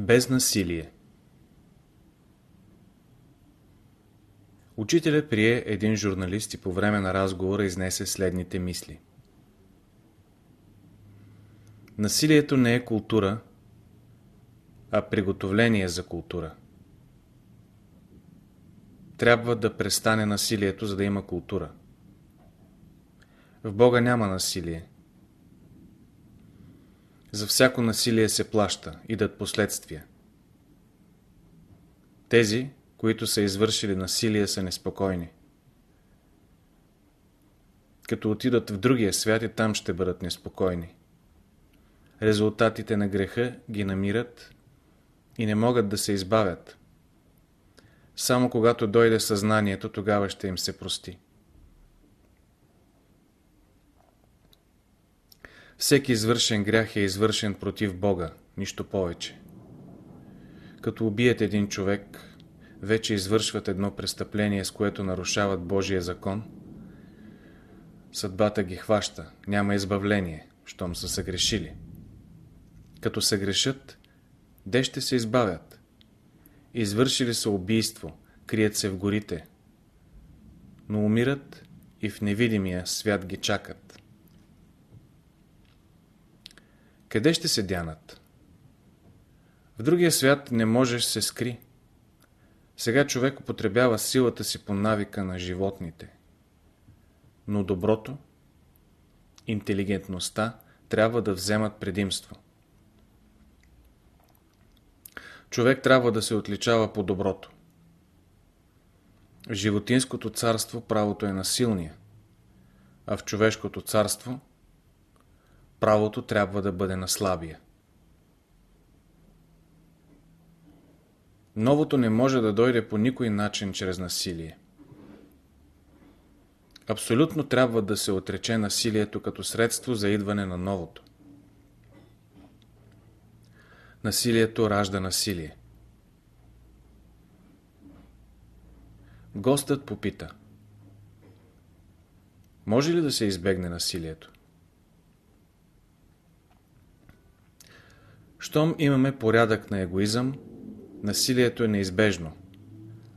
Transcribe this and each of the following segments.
Без насилие Учителя прие един журналист и по време на разговора изнесе следните мисли. Насилието не е култура, а приготовление за култура. Трябва да престане насилието, за да има култура. В Бога няма насилие. За всяко насилие се плаща, идат последствия. Тези, които са извършили насилие, са неспокойни. Като отидат в другия свят и там ще бъдат неспокойни. Резултатите на греха ги намират и не могат да се избавят. Само когато дойде съзнанието, тогава ще им се прости. Всеки извършен грях е извършен против Бога, нищо повече. Като убият един човек, вече извършват едно престъпление, с което нарушават Божия закон, съдбата ги хваща, няма избавление, щом са съгрешили. Като се грешат, де ще се избавят? Извършили са убийство, крият се в горите, но умират и в невидимия свят ги чакат. Къде ще се дянат? В другия свят не можеш се скри. Сега човек употребява силата си по навика на животните. Но доброто, интелигентността трябва да вземат предимство. Човек трябва да се отличава по доброто. В животинското царство правото е на силния, а в човешкото царство правото трябва да бъде на слабия. Новото не може да дойде по никой начин чрез насилие. Абсолютно трябва да се отрече насилието като средство за идване на новото. Насилието ражда насилие. Гостът попита. Може ли да се избегне насилието? Щом имаме порядък на егоизъм, насилието е неизбежно.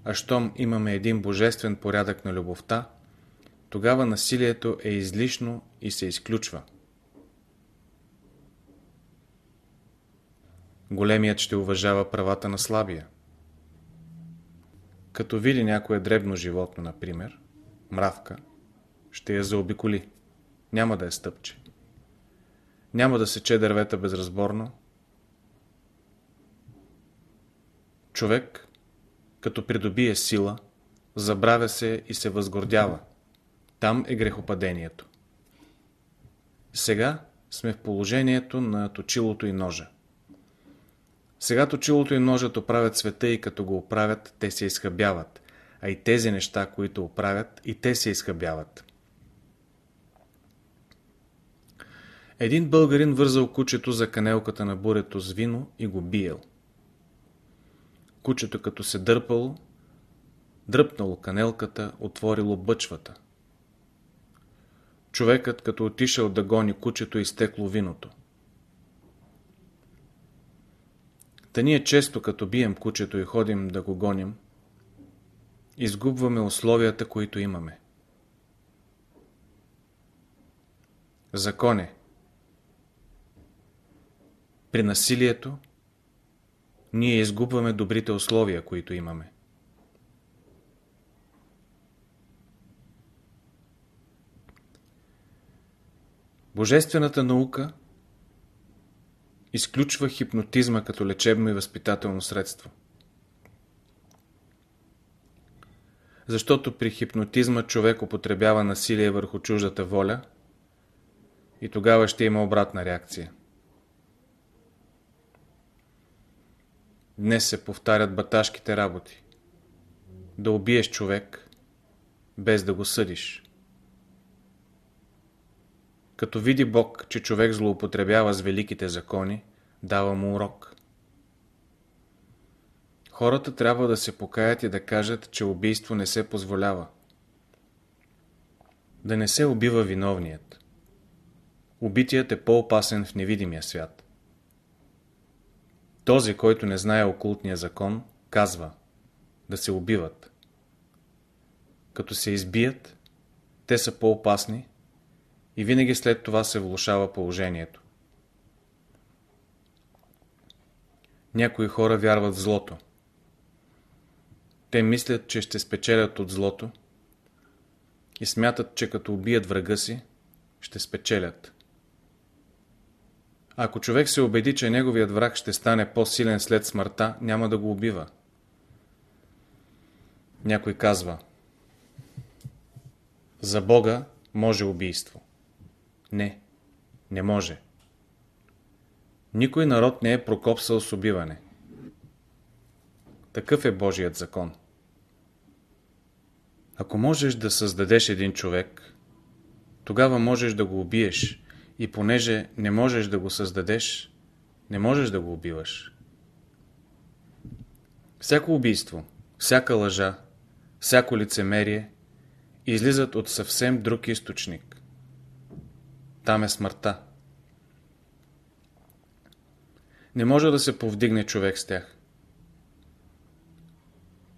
А щом имаме един божествен порядък на любовта, тогава насилието е излишно и се изключва. Големият ще уважава правата на слабия. Като види някое дребно животно, например, мравка, ще я заобиколи. Няма да я стъпче. Няма да сече дървета безразборно, Човек, като придобие сила, забравя се и се възгордява. Там е грехопадението. Сега сме в положението на точилото и ножа. Сега точилото и ножът оправят света и като го оправят, те се изхъбяват, а и тези неща, които оправят, и те се изхъбяват. Един българин вързал кучето за канелката на бурето с вино и го биел. Кучето като се дърпало, дръпнало канелката, отворило бъчвата. Човекът като отишъл да гони кучето, изтекло виното. Та ние често като бием кучето и ходим да го гоним, изгубваме условията, които имаме. Законе. При насилието ние изгубваме добрите условия, които имаме. Божествената наука изключва хипнотизма като лечебно и възпитателно средство. Защото при хипнотизма човек употребява насилие върху чуждата воля и тогава ще има обратна реакция. Днес се повтарят баташките работи. Да убиеш човек, без да го съдиш. Като види Бог, че човек злоупотребява с великите закони, дава му урок. Хората трябва да се покаят и да кажат, че убийство не се позволява. Да не се убива виновният. Убитият е по-опасен в невидимия свят. Този, който не знае окултния закон, казва да се убиват. Като се избият, те са по-опасни и винаги след това се влушава положението. Някои хора вярват в злото. Те мислят, че ще спечелят от злото и смятат, че като убият врага си, ще спечелят. Ако човек се убеди, че неговият враг ще стане по-силен след смъртта, няма да го убива. Някой казва За Бога може убийство. Не, не може. Никой народ не е прокопсал с убиване. Такъв е Божият закон. Ако можеш да създадеш един човек, тогава можеш да го убиеш и понеже не можеш да го създадеш, не можеш да го убиваш. Всяко убийство, всяка лъжа, всяко лицемерие излизат от съвсем друг източник. Там е смъртта. Не може да се повдигне човек с тях.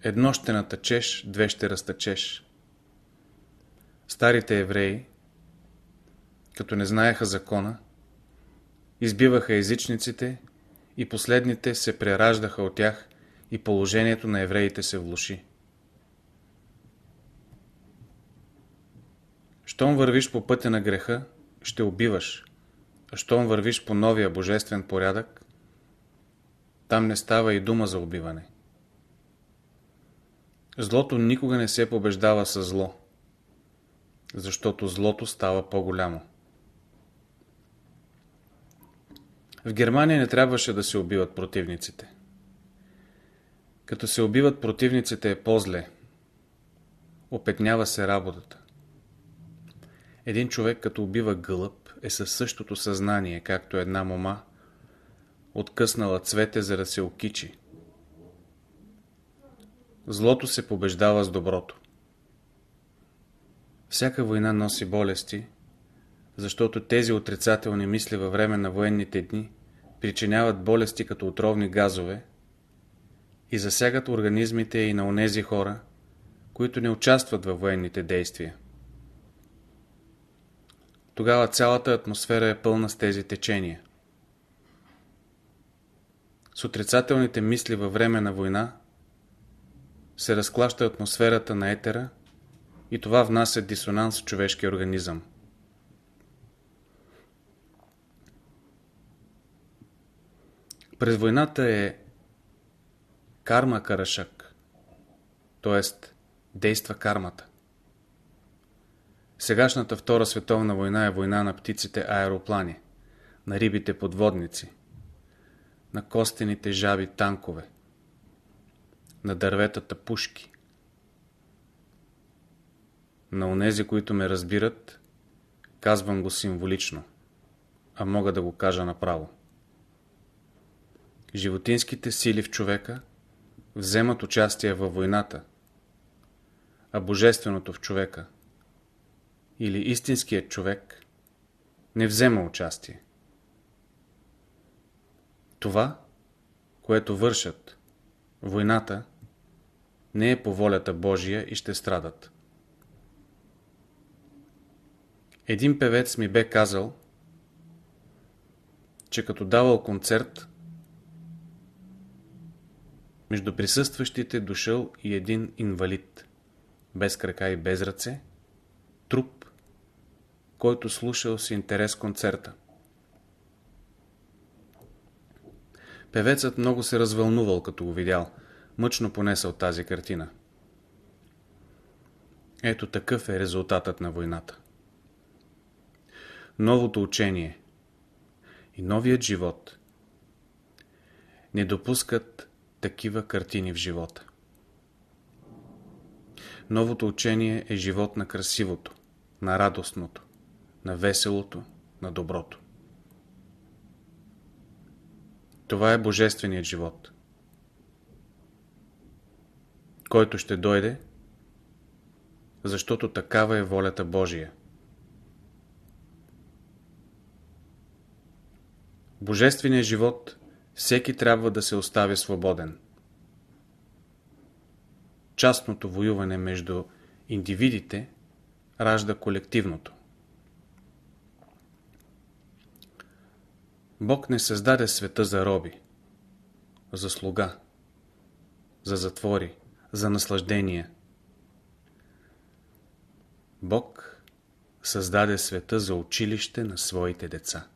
Едно ще натъчеш, две ще разтъчеш. Старите евреи, като не знаеха закона, избиваха езичниците и последните се прераждаха от тях и положението на евреите се влуши. Щом вървиш по пътя на греха, ще убиваш, а щом вървиш по новия божествен порядък, там не става и дума за убиване. Злото никога не се побеждава с зло, защото злото става по-голямо. В Германия не трябваше да се убиват противниците. Като се убиват противниците е по-зле. Опетнява се работата. Един човек като убива гълъб е със същото съзнание, както една мома, откъснала цвете, за да се окичи. Злото се побеждава с доброто. Всяка война носи болести, защото тези отрицателни мисли във време на военните дни причиняват болести като отровни газове и засягат организмите и на онези хора, които не участват във военните действия. Тогава цялата атмосфера е пълна с тези течения. С отрицателните мисли във време на война се разклаща атмосферата на етера и това внася дисонанс в човешкия организъм. През войната е карма карашък, т.е. действа кармата. Сегашната Втора световна война е война на птиците аероплани, на рибите подводници, на костените жаби танкове, на дърветата пушки. На онези, които ме разбират, казвам го символично, а мога да го кажа направо. Животинските сили в човека вземат участие във войната, а божественото в човека или истинският човек не взема участие. Това, което вършат войната, не е по волята Божия и ще страдат. Един певец ми бе казал, че като давал концерт, между присъстващите дошъл и един инвалид, без крака и без ръце, труп, който слушал с интерес концерта. Певецът много се развълнувал, като го видял, мъчно понесъл тази картина. Ето такъв е резултатът на войната. Новото учение и новият живот не допускат такива картини в живота. Новото учение е живот на красивото, на радостното, на веселото, на доброто. Това е Божественият живот, който ще дойде, защото такава е волята Божия. Божественият живот всеки трябва да се остави свободен. Частното воюване между индивидите ражда колективното. Бог не създаде света за роби, за слуга, за затвори, за наслаждения. Бог създаде света за училище на своите деца.